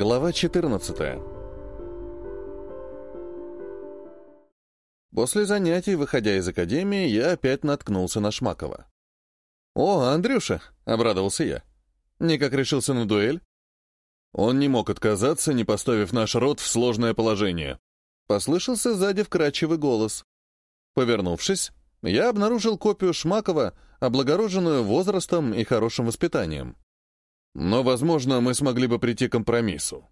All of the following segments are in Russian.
Глава 14 После занятий, выходя из академии, я опять наткнулся на Шмакова. «О, Андрюша!» — обрадовался я. «Никак решился на дуэль?» Он не мог отказаться, не поставив наш род в сложное положение. Послышался сзади вкрадчивый голос. Повернувшись, я обнаружил копию Шмакова, облагороженную возрастом и хорошим воспитанием. Но, возможно, мы смогли бы прийти к компромиссу.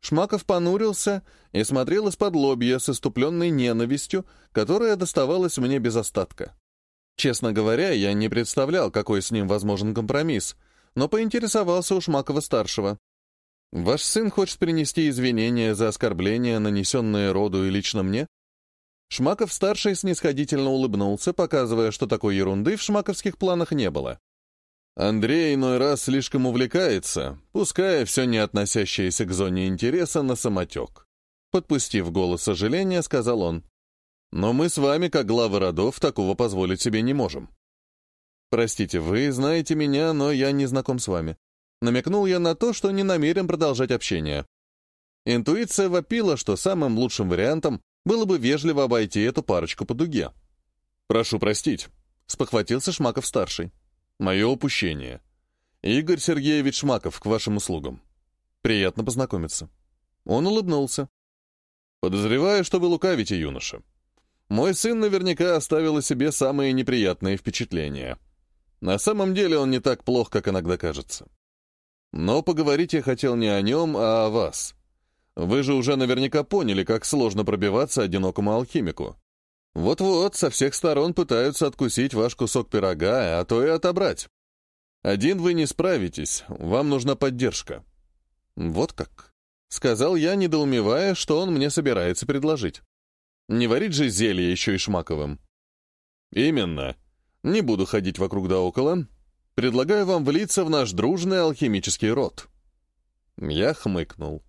Шмаков понурился и смотрел из-под лобья с иступленной ненавистью, которая доставалась мне без остатка. Честно говоря, я не представлял, какой с ним возможен компромисс, но поинтересовался у Шмакова-старшего. «Ваш сын хочет принести извинения за оскорбления, нанесенные роду и лично мне?» Шмаков-старший снисходительно улыбнулся, показывая, что такой ерунды в шмаковских планах не было. Андрей иной раз слишком увлекается, пуская все не относящееся к зоне интереса на самотек. Подпустив голос сожаления, сказал он. «Но мы с вами, как главы родов, такого позволить себе не можем». «Простите, вы знаете меня, но я не знаком с вами». Намекнул я на то, что не намерен продолжать общение. Интуиция вопила, что самым лучшим вариантом было бы вежливо обойти эту парочку по дуге. «Прошу простить», — спохватился Шмаков-старший. Мое упущение. Игорь Сергеевич Шмаков, к вашим услугам. Приятно познакомиться. Он улыбнулся. Подозреваю, что вы лукавите, юноша. Мой сын наверняка оставил о себе самые неприятные впечатления. На самом деле он не так плох, как иногда кажется. Но поговорить я хотел не о нем, а о вас. Вы же уже наверняка поняли, как сложно пробиваться одинокому алхимику. Вот-вот, со всех сторон пытаются откусить ваш кусок пирога, а то и отобрать. Один вы не справитесь, вам нужна поддержка. Вот как. Сказал я, недоумевая, что он мне собирается предложить. Не варить же зелье еще и шмаковым. Именно. Не буду ходить вокруг да около. Предлагаю вам влиться в наш дружный алхимический род. Я хмыкнул.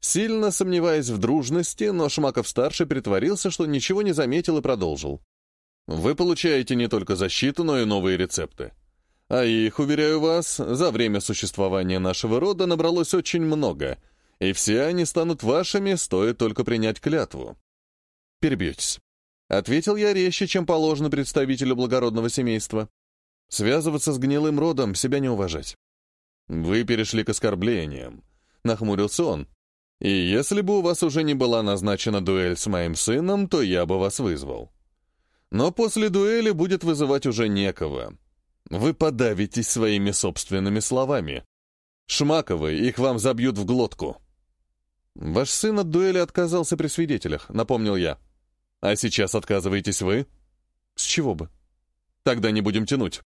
Сильно сомневаясь в дружности, но Шмаков-старший притворился, что ничего не заметил и продолжил. «Вы получаете не только защиту, но и новые рецепты. А их, уверяю вас, за время существования нашего рода набралось очень много, и все они станут вашими, стоит только принять клятву». «Перебьетесь», — ответил я резче, чем положено представителю благородного семейства. «Связываться с гнилым родом, себя не уважать». «Вы перешли к оскорблениям», — нахмурился он. И если бы у вас уже не была назначена дуэль с моим сыном, то я бы вас вызвал. Но после дуэли будет вызывать уже некого. Вы подавитесь своими собственными словами. Шмаковы, их вам забьют в глотку. Ваш сын от дуэли отказался при свидетелях, напомнил я. А сейчас отказываетесь вы? С чего бы? Тогда не будем тянуть.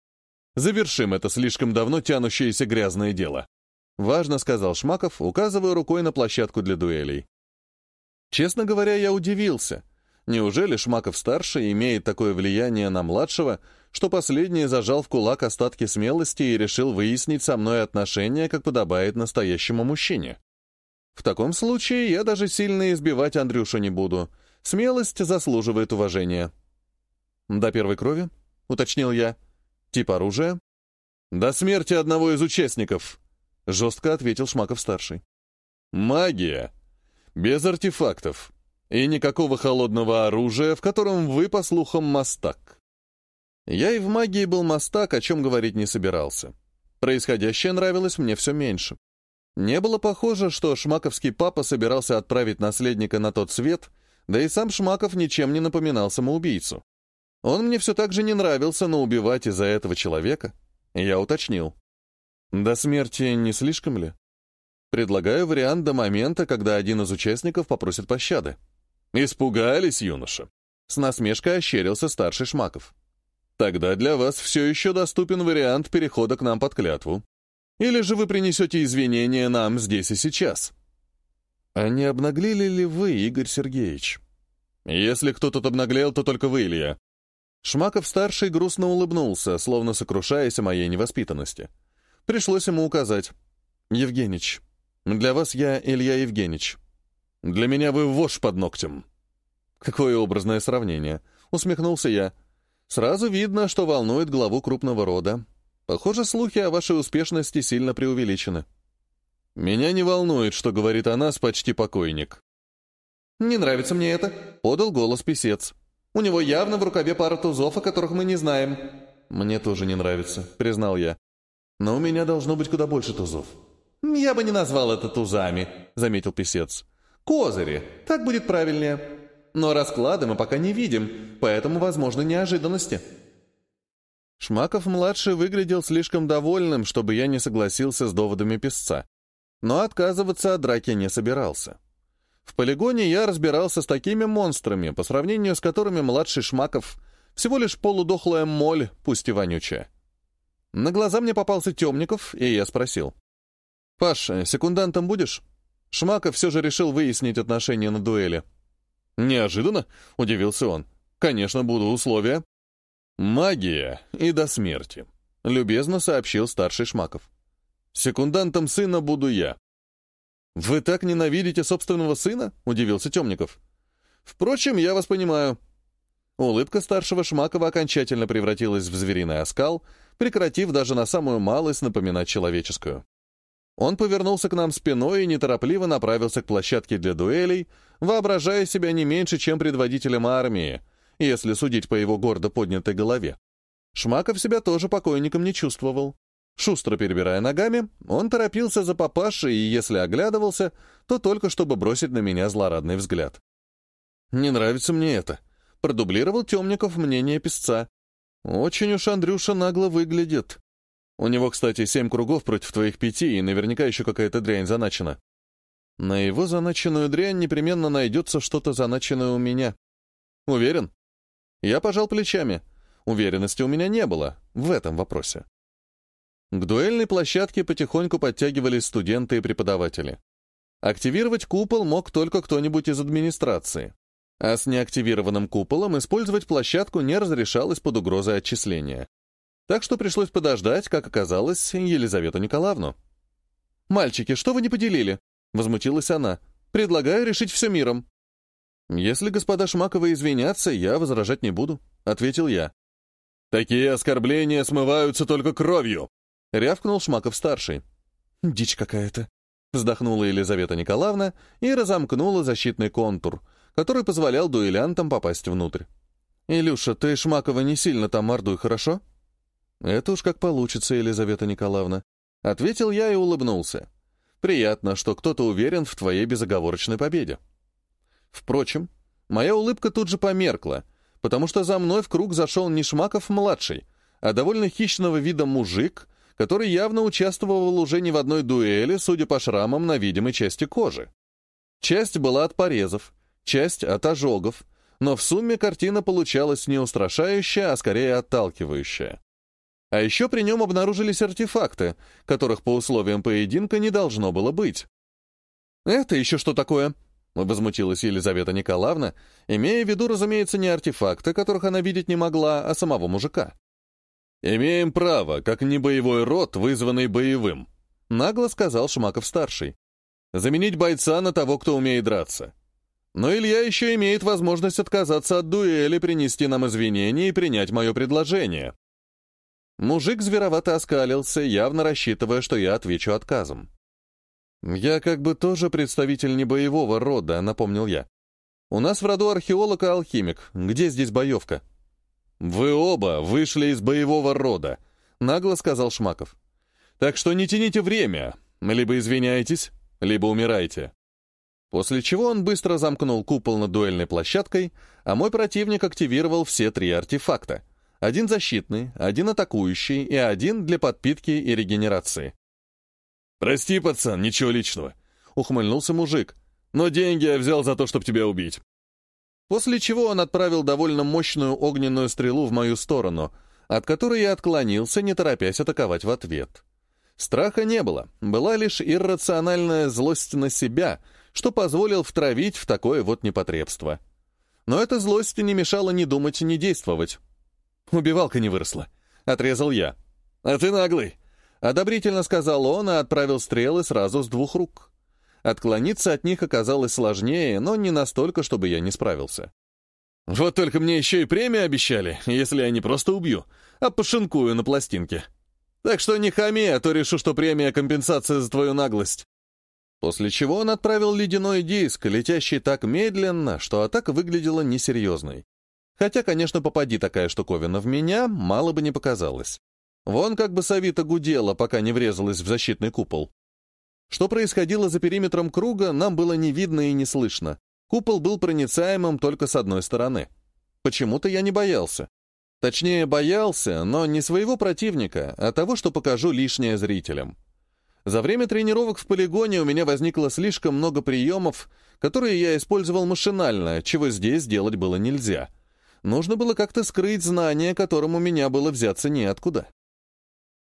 Завершим это слишком давно тянущееся грязное дело. Важно, сказал Шмаков, указывая рукой на площадку для дуэлей. Честно говоря, я удивился. Неужели Шмаков-старший имеет такое влияние на младшего, что последний зажал в кулак остатки смелости и решил выяснить со мной отношения, как подобает настоящему мужчине? В таком случае я даже сильно избивать Андрюшу не буду. Смелость заслуживает уважения. «До первой крови?» — уточнил я. «Тип оружия?» «До смерти одного из участников», — жестко ответил Шмаков-старший. «Магия. Без артефактов. И никакого холодного оружия, в котором вы, по слухам, мастак». Я и в магии был мастак, о чем говорить не собирался. Происходящее нравилось мне все меньше. Не было похоже, что шмаковский папа собирался отправить наследника на тот свет, да и сам Шмаков ничем не напоминал самоубийцу. Он мне все так же не нравился, но убивать из-за этого человека я уточнил. До смерти не слишком ли? Предлагаю вариант до момента, когда один из участников попросит пощады. Испугались, юноша. С насмешкой ощерился старший Шмаков. Тогда для вас все еще доступен вариант перехода к нам под клятву. Или же вы принесете извинения нам здесь и сейчас. А не обнаглели ли вы, Игорь Сергеевич? Если кто тут обнаглел, то только вы, Илья. Шмаков-старший грустно улыбнулся, словно сокрушаясь о моей невоспитанности. — Пришлось ему указать. «Евгенич, для вас я Илья Евгенич. Для меня вы вошь под ногтем». «Какое образное сравнение», — усмехнулся я. «Сразу видно, что волнует главу крупного рода. Похоже, слухи о вашей успешности сильно преувеличены». Меня не волнует, что говорит о нас почти покойник. «Не нравится мне это», — подал голос писец. «У него явно в рукаве пара тузов, о которых мы не знаем». «Мне тоже не нравится», — признал я. «Но у меня должно быть куда больше тузов». «Я бы не назвал это тузами», — заметил писец. «Козыри, так будет правильнее. Но расклады мы пока не видим, поэтому возможны неожиданности». Шмаков-младший выглядел слишком довольным, чтобы я не согласился с доводами песца. Но отказываться от драки не собирался. В полигоне я разбирался с такими монстрами, по сравнению с которыми младший Шмаков всего лишь полудохлая моль, пусть и вонючая. На глаза мне попался Темников, и я спросил. «Паш, секундантом будешь?» Шмаков все же решил выяснить отношения на дуэли. «Неожиданно?» — удивился он. «Конечно, буду условия». «Магия и до смерти», — любезно сообщил старший Шмаков. «Секундантом сына буду я». «Вы так ненавидите собственного сына?» — удивился Темников. «Впрочем, я вас понимаю». Улыбка старшего Шмакова окончательно превратилась в звериный оскал, прекратив даже на самую малость напоминать человеческую. Он повернулся к нам спиной и неторопливо направился к площадке для дуэлей, воображая себя не меньше, чем предводителем армии, если судить по его гордо поднятой голове. Шмаков себя тоже покойником не чувствовал. Шустро перебирая ногами, он торопился за папашей, и если оглядывался, то только чтобы бросить на меня злорадный взгляд. «Не нравится мне это», — продублировал Темников мнение песца. «Очень уж Андрюша нагло выглядит. У него, кстати, семь кругов против твоих пяти, и наверняка еще какая-то дрянь заначена. На его заначенную дрянь непременно найдется что-то заначенное у меня. Уверен?» Я пожал плечами. Уверенности у меня не было в этом вопросе. К дуэльной площадке потихоньку подтягивались студенты и преподаватели. Активировать купол мог только кто-нибудь из администрации, а с неактивированным куполом использовать площадку не разрешалось под угрозой отчисления. Так что пришлось подождать, как оказалось, Елизавету Николаевну. «Мальчики, что вы не поделили?» — возмутилась она. «Предлагаю решить все миром». «Если господа Шмаковы извинятся, я возражать не буду», — ответил я. «Такие оскорбления смываются только кровью», — рявкнул Шмаков-старший. «Дичь какая-то», — вздохнула Елизавета Николаевна и разомкнула защитный контур, который позволял дуэлянтам попасть внутрь. «Илюша, ты Шмакова не сильно там мордуй, хорошо?» «Это уж как получится, Елизавета Николаевна», — ответил я и улыбнулся. «Приятно, что кто-то уверен в твоей безоговорочной победе». Впрочем, моя улыбка тут же померкла, потому что за мной в круг зашел не Шмаков-младший, а довольно хищного вида мужик, который явно участвовал уже не в одной дуэли, судя по шрамам на видимой части кожи. Часть была от порезов, часть от ожогов, но в сумме картина получалась не устрашающая, а скорее отталкивающая. А еще при нем обнаружились артефакты, которых по условиям поединка не должно было быть. «Это еще что такое?» Возмутилась Елизавета Николаевна, имея в виду, разумеется, не артефакты, которых она видеть не могла, а самого мужика. «Имеем право, как не боевой род, вызванный боевым», — нагло сказал Шмаков-старший. «Заменить бойца на того, кто умеет драться. Но Илья еще имеет возможность отказаться от дуэли, принести нам извинения и принять мое предложение». Мужик зверовато оскалился, явно рассчитывая, что я отвечу отказом. «Я как бы тоже представитель не боевого рода», — напомнил я. «У нас в роду археолог и алхимик. Где здесь боевка?» «Вы оба вышли из боевого рода», — нагло сказал Шмаков. «Так что не тяните время. Либо извиняйтесь, либо умирайте». После чего он быстро замкнул купол над дуэльной площадкой, а мой противник активировал все три артефакта. Один защитный, один атакующий и один для подпитки и регенерации. «Прости, пацан, ничего личного», — ухмыльнулся мужик. «Но деньги я взял за то, чтобы тебя убить». После чего он отправил довольно мощную огненную стрелу в мою сторону, от которой я отклонился, не торопясь атаковать в ответ. Страха не было, была лишь иррациональная злость на себя, что позволил втравить в такое вот непотребство. Но эта злость не мешала ни думать, ни действовать. «Убивалка не выросла», — отрезал я. «А ты наглый», Одобрительно сказал он и отправил стрелы сразу с двух рук. Отклониться от них оказалось сложнее, но не настолько, чтобы я не справился. «Вот только мне еще и премию обещали, если я не просто убью, а пошинкую на пластинке. Так что не хами, а то решу, что премия — компенсация за твою наглость». После чего он отправил ледяной диск, летящий так медленно, что атака выглядела несерьезной. Хотя, конечно, попади такая штуковина в меня, мало бы не показалось. Вон как бы Савита гудела, пока не врезалась в защитный купол. Что происходило за периметром круга, нам было не видно и не слышно. Купол был проницаемым только с одной стороны. Почему-то я не боялся. Точнее, боялся, но не своего противника, а того, что покажу лишнее зрителям. За время тренировок в полигоне у меня возникло слишком много приемов, которые я использовал машинально, чего здесь делать было нельзя. Нужно было как-то скрыть знания, которым у меня было взяться неоткуда.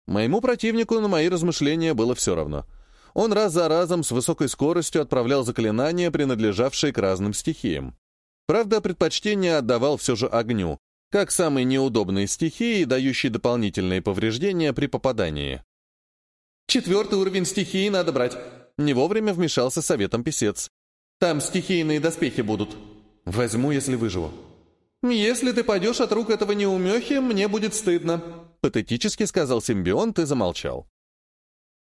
Моему противнику на мои размышления было все равно. Он раз за разом с высокой скоростью отправлял заклинания, принадлежавшие к разным стихиям. Правда, предпочтение отдавал все же огню, как самой неудобной стихии, дающей дополнительные повреждения при попадании. Четвертый уровень стихии надо брать. Не вовремя вмешался советом писец. Там стихийные доспехи будут. Возьму, если выживу. Если ты пойдешь от рук этого неумехи, мне будет стыдно. Патетически сказал симбионт и замолчал.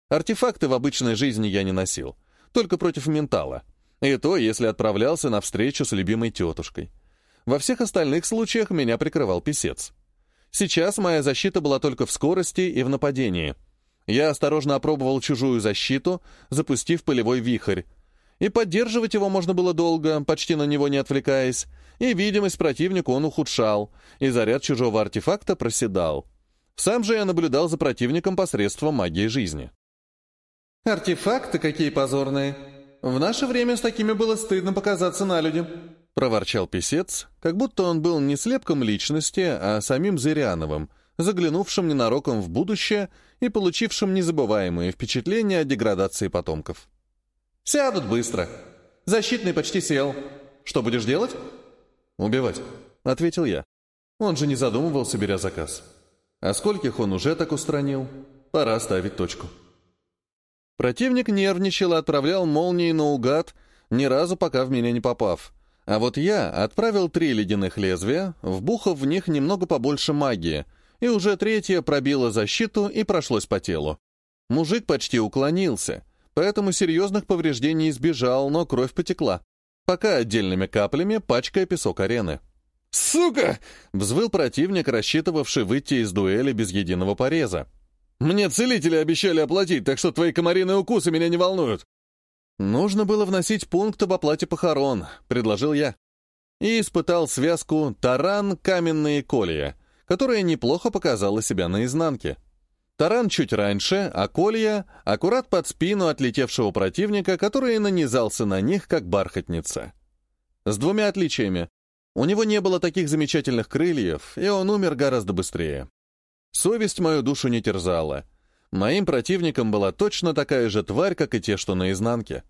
Артефакты в обычной жизни я не носил. Только против ментала. И то, если отправлялся на встречу с любимой тетушкой. Во всех остальных случаях меня прикрывал писец. Сейчас моя защита была только в скорости и в нападении — я осторожно опробовал чужую защиту, запустив полевой вихрь. И поддерживать его можно было долго, почти на него не отвлекаясь, и видимость противника он ухудшал, и заряд чужого артефакта проседал. Сам же я наблюдал за противником посредством магии жизни. «Артефакты какие позорные! В наше время с такими было стыдно показаться на людям!» — проворчал писец, как будто он был не слепком личности, а самим Зыряновым, заглянувшим ненароком в будущее и получившим незабываемые впечатления о деградации потомков. «Сядут быстро. Защитный почти сел. Что будешь делать?» «Убивать», — ответил я. Он же не задумывался, беря заказ. А скольких он уже так устранил? Пора ставить точку. Противник нервничал и отправлял молнии наугад, ни разу пока в меня не попав. А вот я отправил три ледяных лезвия, вбухав в них немного побольше магии — и уже третье пробило защиту и прошлось по телу. Мужик почти уклонился, поэтому серьезных повреждений избежал, но кровь потекла, пока отдельными каплями пачкая песок арены. «Сука!» — взвыл противник, рассчитывавший выйти из дуэли без единого пореза. «Мне целители обещали оплатить, так что твои комариные укусы меня не волнуют». «Нужно было вносить пункт об оплате похорон», — предложил я. И испытал связку «Таран, каменные колья», которая неплохо показала себя наизнанке. Таран чуть раньше, а колья — аккурат под спину отлетевшего противника, который нанизался на них, как бархатница. С двумя отличиями. У него не было таких замечательных крыльев, и он умер гораздо быстрее. Совесть мою душу не терзала. Моим противником была точно такая же тварь, как и те, что наизнанке.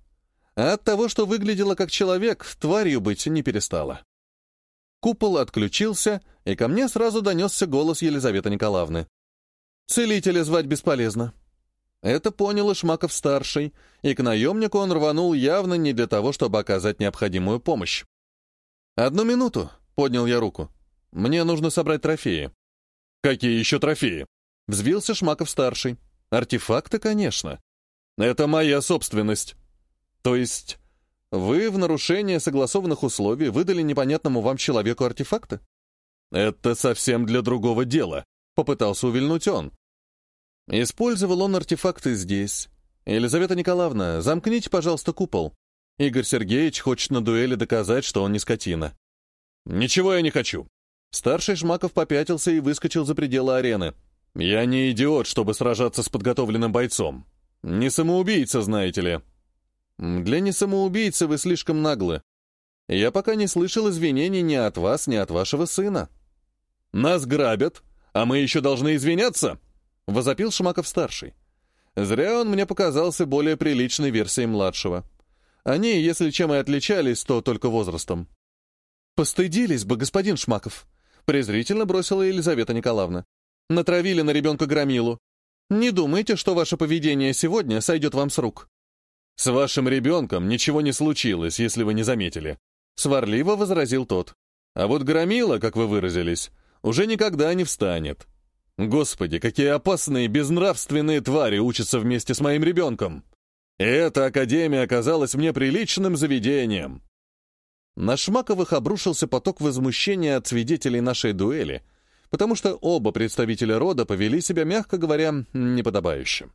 А от того, что выглядела как человек, тварью быть не перестала. Купол отключился, и ко мне сразу донесся голос Елизаветы Николаевны. «Целителя звать бесполезно». Это понял и Шмаков-старший, и к наемнику он рванул явно не для того, чтобы оказать необходимую помощь. «Одну минуту», — поднял я руку. «Мне нужно собрать трофеи». «Какие еще трофеи?» — взвился Шмаков-старший. «Артефакты, конечно». «Это моя собственность». «То есть вы в нарушение согласованных условий выдали непонятному вам человеку артефакты? Это совсем для другого дела, попытался увильнуть он. Использовал он артефакты здесь. Елизавета Николаевна, замкните, пожалуйста, купол. Игорь Сергеевич хочет на дуэли доказать, что он не скотина. Ничего я не хочу. Старший Шмаков попятился и выскочил за пределы арены. Я не идиот, чтобы сражаться с подготовленным бойцом. Не самоубийца, знаете ли. Для несамоубийцы вы слишком наглы. Я пока не слышал извинений ни от вас, ни от вашего сына. Нас грабят, а мы еще должны извиняться? Возопил Шмаков-старший. Зря он мне показался более приличной версией младшего. Они, если чем и отличались, то только возрастом. «Постыдились бы, господин Шмаков», — презрительно бросила Елизавета Николаевна. «Натравили на ребенка громилу. Не думайте, что ваше поведение сегодня сойдет вам с рук». «С вашим ребенком ничего не случилось, если вы не заметили», — сварливо возразил тот. «А вот громила, как вы выразились, уже никогда не встанет. Господи, какие опасные, безнравственные твари учатся вместе с моим ребенком!» И эта академия оказалась мне приличным заведением. На Шмаковых обрушился поток возмущения от свидетелей нашей дуэли, потому что оба представителя рода повели себя, мягко говоря, неподобающе.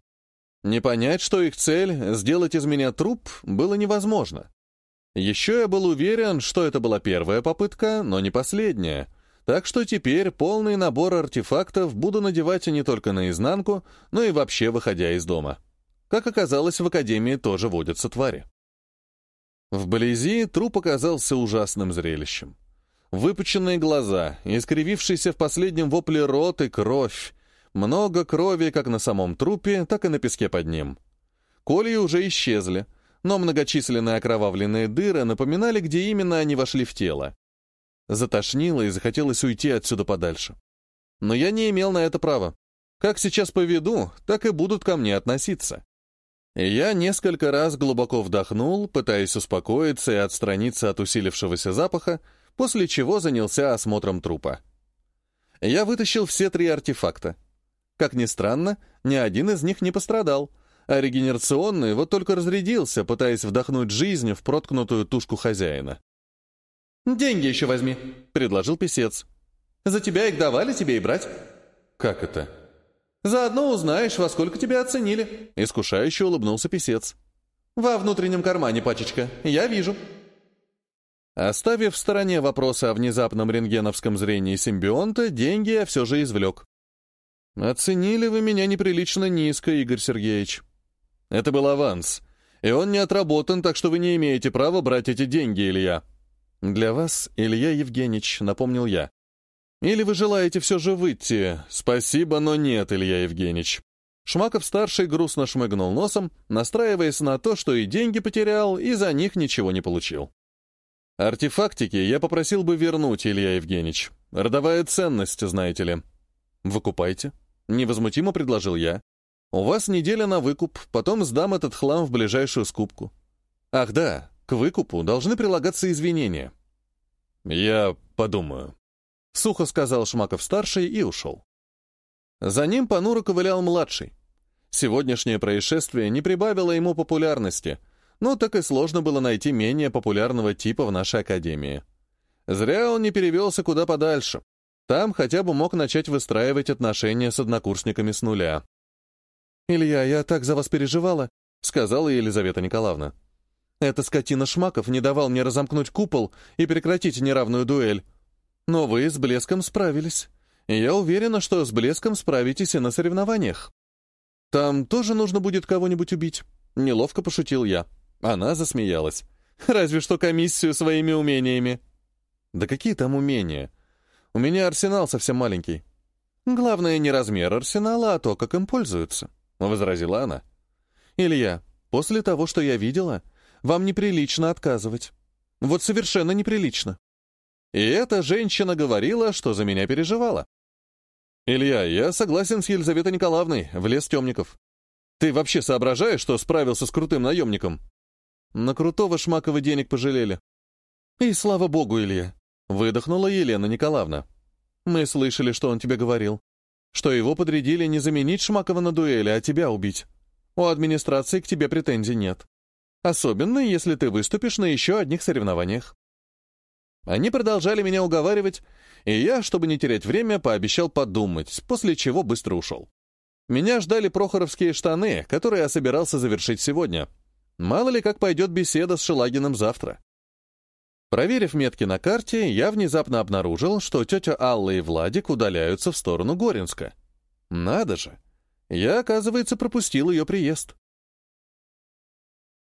Не понять, что их цель — сделать из меня труп, было невозможно. Еще я был уверен, что это была первая попытка, но не последняя, так что теперь полный набор артефактов буду надевать не только наизнанку, но и вообще выходя из дома. Как оказалось, в Академии тоже водятся твари. Вблизи труп оказался ужасным зрелищем. Выпученные глаза, искривившийся в последнем вопле рот и кровь. Много крови как на самом трупе, так и на песке под ним. Кольи уже исчезли, но многочисленные окровавленные дыры напоминали, где именно они вошли в тело. Затошнило и захотелось уйти отсюда подальше. Но я не имел на это права. Как сейчас поведу, так и будут ко мне относиться. Я несколько раз глубоко вдохнул, пытаясь успокоиться и отстраниться от усилившегося запаха, после чего занялся осмотром трупа. Я вытащил все три артефакта. Как ни странно, ни один из них не пострадал, а регенерационный вот только разрядился, пытаясь вдохнуть жизнь в проткнутую тушку хозяина. «Деньги еще возьми», — предложил писец. «За тебя их давали тебе и брать». «Как это?» «Заодно узнаешь, во сколько тебя оценили», — искушающе улыбнулся писец. «Во внутреннем кармане пачечка, я вижу». Оставив в стороне вопросы о внезапном рентгеновском зрении симбионта, деньги я все же извлек. «Оценили вы меня неприлично низко, Игорь Сергеевич. Это был аванс, и он не отработан, так что вы не имеете права брать эти деньги, Илья». «Для вас, Илья Евгеньевич», — напомнил я. «Или вы желаете все же выйти? Спасибо, но нет, Илья Евгеньевич». Шмаков-старший грустно шмыгнул носом, настраиваясь на то, что и деньги потерял, и за них ничего не получил. «Артефактики я попросил бы вернуть, Илья Евгеньевич. Родовая ценность, знаете ли». «Выкупайте», — невозмутимо предложил я. «У вас неделя на выкуп, потом сдам этот хлам в ближайшую скупку». «Ах да, к выкупу должны прилагаться извинения. «Я подумаю», — сухо сказал Шмаков-старший и ушел. За ним понуро ковылял младший. Сегодняшнее происшествие не прибавило ему популярности, но так и сложно было найти менее популярного типа в нашей академии. Зря он не перевелся куда подальше. Там хотя бы мог начать выстраивать отношения с однокурсниками с нуля. «Илья, я так за вас переживала», — сказала Елизавета Николаевна. Эта скотина Шмаков не давал мне разомкнуть купол и прекратить неравную дуэль. Но вы с блеском справились. Я уверена, что с блеском справитесь и на соревнованиях. Там тоже нужно будет кого-нибудь убить. Неловко пошутил я. Она засмеялась. Разве что комиссию своими умениями. Да какие там умения? У меня арсенал совсем маленький. Главное не размер арсенала, а то, как им пользуются, — возразила она. Илья, после того, что я видела, вам неприлично отказывать. Вот совершенно неприлично. И эта женщина говорила, что за меня переживала. Илья, я согласен с Елизаветой Николаевной, в лес темников. Ты вообще соображаешь, что справился с крутым наемником? На крутого Шмакова денег пожалели. И слава богу, Илья, выдохнула Елена Николаевна. Мы слышали, что он тебе говорил. Что его подрядили не заменить Шмакова на дуэли, а тебя убить. У администрации к тебе претензий нет. Особенно, если ты выступишь на еще одних соревнованиях. Они продолжали меня уговаривать, и я, чтобы не терять время, пообещал подумать, после чего быстро ушел. Меня ждали прохоровские штаны, которые я собирался завершить сегодня. Мало ли, как пойдет беседа с Шелагиным завтра. Проверив метки на карте, я внезапно обнаружил, что тетя Алла и Владик удаляются в сторону Горинска. Надо же! Я, оказывается, пропустил ее приезд.